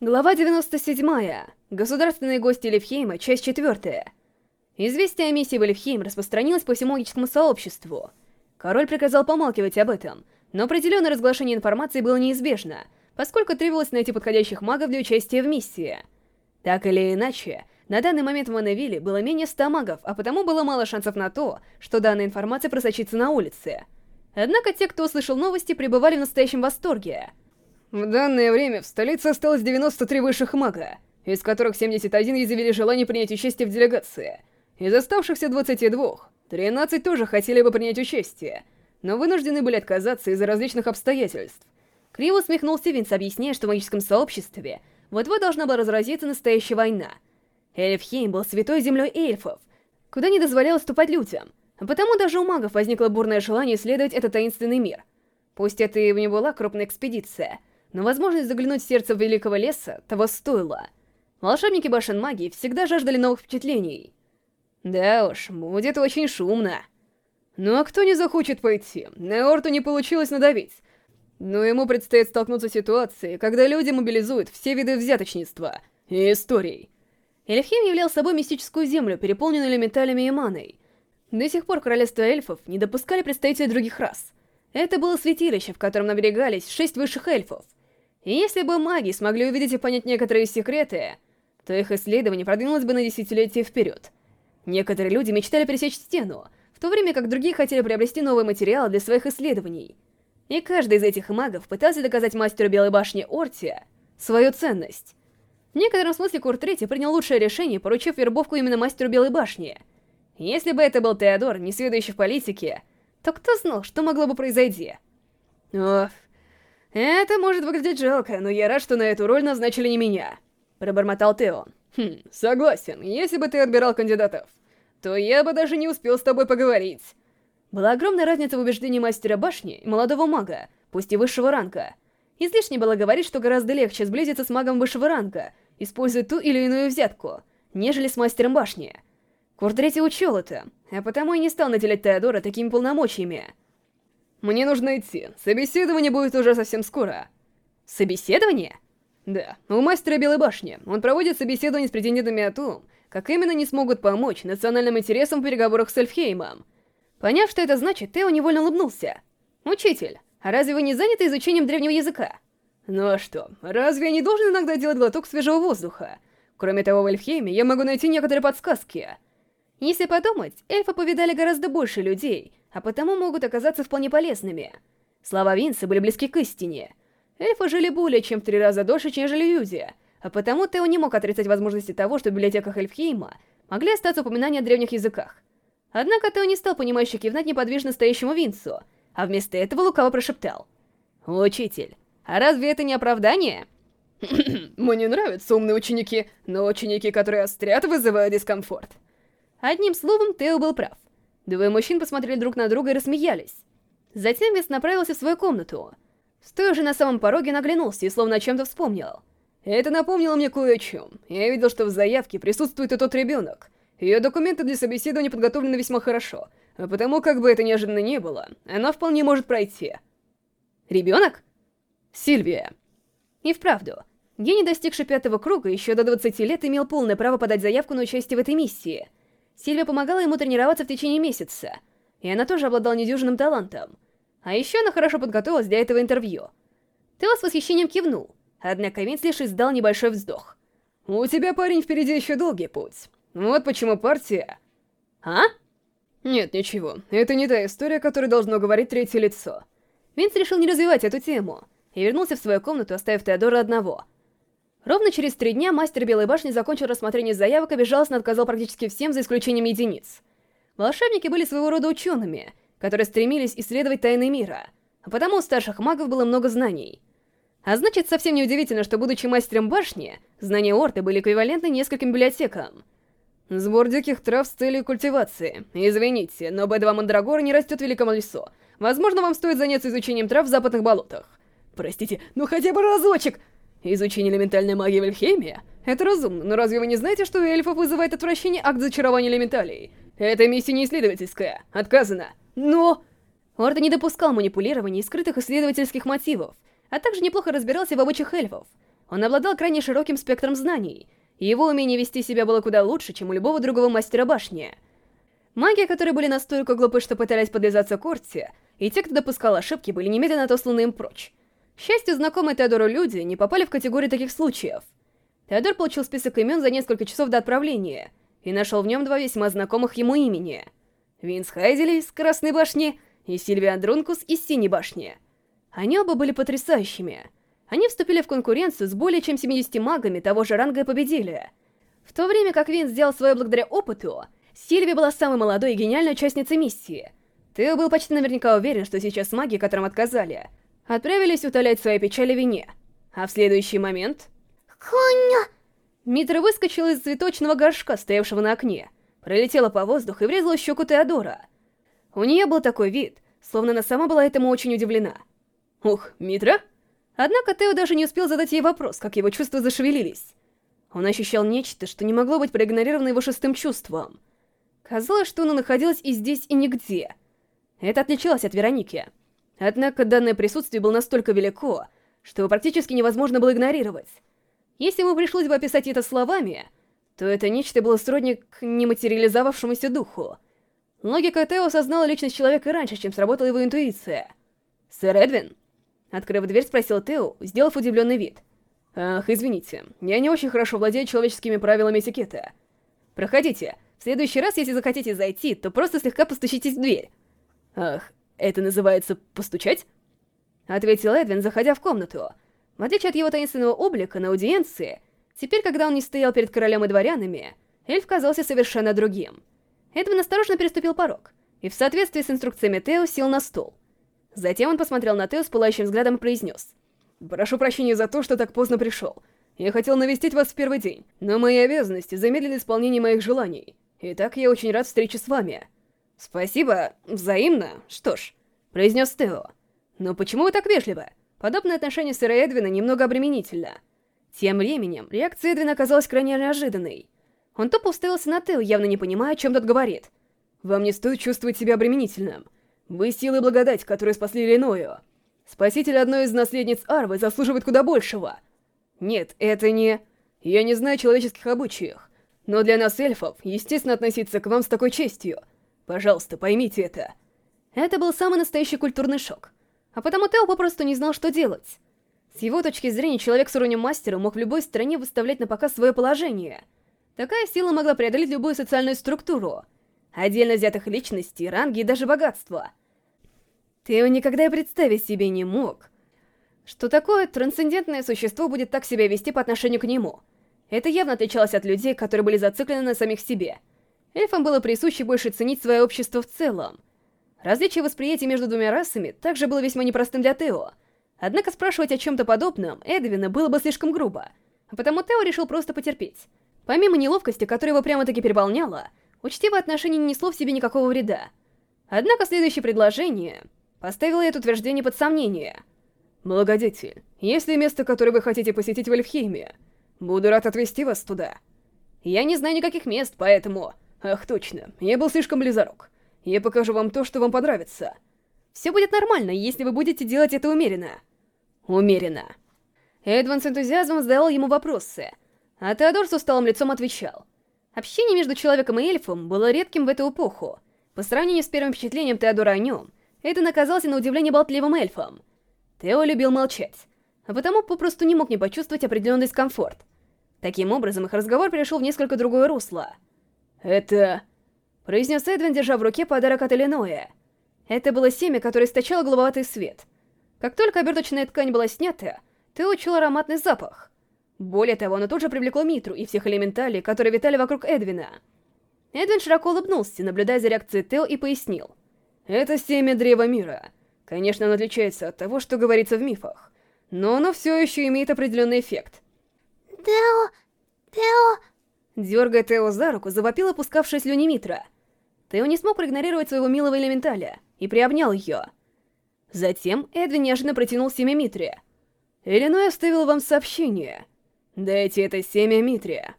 Глава 97. Государственные гости Левхейма, часть 4. Известие о миссии в Левхейм распространилось по всему магическому сообществу. Король приказал помалкивать об этом, но определенное разглашение информации было неизбежно, поскольку требовалось найти подходящих магов для участия в миссии. Так или иначе, на данный момент в Маневиле было менее 100 магов, а потому было мало шансов на то, что данная информация просочится на улице. Однако те, кто услышал новости, пребывали в настоящем восторге — в данное время в столице осталось 93 высших мага, из которых 71 изъявили желание принять участие в делегации. Из оставшихся 22, 13 тоже хотели бы принять участие, но вынуждены были отказаться из-за различных обстоятельств. Криво усмехнулся Винс, объясняя, что в магическом сообществе вот-вот должна была разразиться настоящая война. Эльфхейм был святой землей эльфов, куда не дозволялось ступать людям, а потому даже у магов возникло бурное желание исследовать этот таинственный мир. Пусть это и не была крупная экспедиция — но возможность заглянуть в сердце Великого Леса того стоило. Волшебники башен магии всегда жаждали новых впечатлений. Да уж, будет очень шумно. Ну а кто не захочет пойти? На Орту не получилось надавить. Но ему предстоит столкнуться с ситуацией, когда люди мобилизуют все виды взяточничества и историй. Эльфхейм являл собой мистическую землю, переполненную элементалями и маной. До сих пор королевство эльфов не допускали представителей других рас. Это было святилище, в котором наберегались шесть высших эльфов. И если бы маги смогли увидеть и понять некоторые секреты, то их исследование продвинулось бы на десятилетия вперед. Некоторые люди мечтали пересечь стену, в то время как другие хотели приобрести новые материалы для своих исследований. И каждый из этих магов пытался доказать мастеру Белой Башни Ортия свою ценность. В некотором смысле Курт Третий принял лучшее решение, поручив вербовку именно мастеру Белой Башни. Если бы это был Теодор, не сведущий в политике, то кто знал, что могло бы произойти? Ох, «Это может выглядеть жалко, но я рад, что на эту роль назначили не меня», — пробормотал Тео. «Хм, согласен, если бы ты отбирал кандидатов, то я бы даже не успел с тобой поговорить». Была огромная разница в убеждении мастера башни и молодого мага, пусть и высшего ранга. Излишне было говорить, что гораздо легче сблизиться с магом высшего ранга, используя ту или иную взятку, нежели с мастером башни. Куртрети учел это, а потому и не стал наделять Теодора такими полномочиями. Мне нужно идти. Собеседование будет уже совсем скоро. Собеседование? Да, у мастера Белой Башни. Он проводит собеседование с претендентами о том, как именно они смогут помочь национальным интересам в переговорах с Эльфхеймом. Поняв, что это значит, Тео невольно улыбнулся. «Учитель, а разве вы не заняты изучением древнего языка?» «Ну а что, разве я не должен иногда делать глоток свежего воздуха? Кроме того, в Эльфхейме я могу найти некоторые подсказки». Если подумать, эльфы повидали гораздо больше людей, а потому могут оказаться вполне полезными. Слова Винса были близки к истине. Эльфы жили более чем в три раза дольше, чем жили люди, а потому Тео не мог отрицать возможности того, что в библиотеках Эльфхейма могли остаться упоминания о древних языках. Однако Тео не стал понимающе кивнать неподвижно стоящему Винсу, а вместо этого лукаво прошептал. «Учитель, а разве это не оправдание?» «Мне нравятся умные ученики, но ученики, которые острят, вызывают дискомфорт». Одним словом, Тео был прав. Двое мужчин посмотрели друг на друга и рассмеялись. Затем Вес направился в свою комнату. Стоя же на самом пороге, наглянулся и словно о чем-то вспомнил. Это напомнило мне кое о чем. Я видел, что в заявке присутствует и тот ребенок. Ее документы для собеседования подготовлены весьма хорошо, а потому, как бы это неожиданно не было, она вполне может пройти. Ребенок? Сильвия. И вправду, гений, достигший пятого круга, еще до 20 лет имел полное право подать заявку на участие в этой миссии — Сильвия помогала ему тренироваться в течение месяца, и она тоже обладала недюжинным талантом. А еще она хорошо подготовилась для этого интервью. Тео с восхищением кивнул, однако Винс лишь издал небольшой вздох. «У тебя, парень, впереди еще долгий путь. Вот почему партия...» «А?» «Нет, ничего. Это не та история, которой должно говорить третье лицо». Винс решил не развивать эту тему и вернулся в свою комнату, оставив Теодора одного — Ровно через три дня мастер Белой Башни закончил рассмотрение заявок и безжалостно отказал практически всем, за исключением единиц. Волшебники были своего рода учеными, которые стремились исследовать тайны мира, а потому у старших магов было много знаний. А значит, совсем неудивительно, что, будучи мастером башни, знания Орты были эквивалентны нескольким библиотекам. Сбор диких трав с целью культивации. Извините, но Б2 Мандрагора не растет в Великом лесу. Возможно, вам стоит заняться изучением трав в западных болотах. Простите, ну хотя бы разочек! Изучение элементальной магии в Эльфхейме? Это разумно, но разве вы не знаете, что у эльфов вызывает отвращение акт зачарования элементалей? Эта миссия не исследовательская. Отказано. Но... Орда не допускал манипулирования и скрытых исследовательских мотивов, а также неплохо разбирался в обычаях эльфов. Он обладал крайне широким спектром знаний, и его умение вести себя было куда лучше, чем у любого другого мастера башни. Маги, которые были настолько глупы, что пытались подвязаться к Орте, и те, кто допускал ошибки, были немедленно отосланы им прочь. К счастью, знакомые Теодору люди не попали в категорию таких случаев. Теодор получил список имен за несколько часов до отправления и нашел в нем два весьма знакомых ему имени. Винс Хайзели из Красной башни и Сильвия Дрункус из Синей башни. Они оба были потрясающими — они вступили в конкуренцию с более чем 70 магами того же ранга и победили. В то время как Вин сделал свое благодаря опыту, Сильви была самой молодой и гениальной участницей миссии. Ты был почти наверняка уверен, что сейчас маги, которым отказали, отправились утолять свои печали Вине. А в следующий момент... Коня! Митра выскочила из цветочного горшка, стоявшего на окне, пролетела по воздуху и врезала в щеку Теодора. У нее был такой вид, словно она сама была этому очень удивлена. «Ух, Митра?» Однако Тео даже не успел задать ей вопрос, как его чувства зашевелились. Он ощущал нечто, что не могло быть проигнорировано его шестым чувством. Казалось, что оно находилось и здесь, и нигде. Это отличалось от Вероники. Однако данное присутствие было настолько велико, что его практически невозможно было игнорировать. Если ему пришлось бы описать это словами, то это нечто было сродни к нематериализовавшемуся духу. Логика Тео осознала личность человека раньше, чем сработала его интуиция. «Сэр Эдвин?» Открыв дверь, спросил Тео, сделав удивленный вид. «Ах, извините, я не очень хорошо владею человеческими правилами этикета. Проходите. В следующий раз, если захотите зайти, то просто слегка постучитесь в дверь». «Ах, это называется постучать?» Ответил Эдвин, заходя в комнату. В отличие от его таинственного облика на аудиенции, теперь, когда он не стоял перед королем и дворянами, эльф казался совершенно другим. Эдвин осторожно переступил порог, и в соответствии с инструкциями Тео сел на стол. Затем он посмотрел на Тео с пылающим взглядом и произнес. «Прошу прощения за то, что так поздно пришел. Я хотел навестить вас в первый день, но мои обязанности замедлили исполнение моих желаний. Итак, я очень рад встрече с вами». «Спасибо, взаимно. Что ж», — произнес Тео. «Но почему вы так вежливы? Подобное отношение сэра Эдвина немного обременительно». Тем временем, реакция Эдвина оказалась крайне неожиданной. Он тупо уставился на Тео, явно не понимая, о чем тот говорит. «Вам не стоит чувствовать себя обременительным. Вы силы благодать, которые спасли Иллиною. Спаситель одной из наследниц Арвы заслуживает куда большего. Нет, это не... Я не знаю человеческих обычаях. Но для нас, эльфов, естественно относиться к вам с такой честью. Пожалуйста, поймите это. Это был самый настоящий культурный шок. А потому Тео попросту не знал, что делать. С его точки зрения, человек с уровнем мастера мог в любой стране выставлять на показ свое положение. Такая сила могла преодолеть любую социальную структуру. Отдельно взятых личностей, ранги и даже богатства. Тео никогда и представить себе не мог, что такое трансцендентное существо будет так себя вести по отношению к нему. Это явно отличалось от людей, которые были зациклены на самих себе. Эльфам было присуще больше ценить свое общество в целом. Различие восприятия между двумя расами также было весьма непростым для Тео. Однако спрашивать о чем-то подобном Эдвина было бы слишком грубо, а потому Тео решил просто потерпеть. Помимо неловкости, которая его прямо-таки переполняла, учтивое отношение не несло в себе никакого вреда. Однако следующее предложение Поставила это утверждение под сомнение. Благодетель, есть ли место, которое вы хотите посетить в Эльфхейме? Буду рад отвезти вас туда. Я не знаю никаких мест, поэтому... Ах, точно, я был слишком близорук. Я покажу вам то, что вам понравится. Все будет нормально, если вы будете делать это умеренно. Умеренно. Эдван с энтузиазмом задавал ему вопросы, а Теодор с усталым лицом отвечал. Общение между человеком и эльфом было редким в эту эпоху. По сравнению с первым впечатлением Теодора о нем, Эйден оказался на удивление болтливым эльфом. Тео любил молчать, а потому попросту не мог не почувствовать определенный дискомфорт. Таким образом, их разговор перешел в несколько другое русло. «Это...» — произнес Эдвин, держа в руке подарок от Иллиноя. Это было семя, которое источало голубоватый свет. Как только оберточная ткань была снята, Тео учил ароматный запах. Более того, оно тут же привлекло Митру и всех элементалей, которые витали вокруг Эдвина. Эдвин широко улыбнулся, наблюдая за реакцией Тео, и пояснил. Это семя Древа Мира. Конечно, оно отличается от того, что говорится в мифах, но оно все еще имеет определенный эффект. Дергая Тео за руку, завопил опускавшая слюни Митра. Тео не смог проигнорировать своего милого элементаля и приобнял ее. Затем Эдвин неожиданно протянул семя Митре. «Иллиной оставил вам сообщение. Дайте это семя Митре».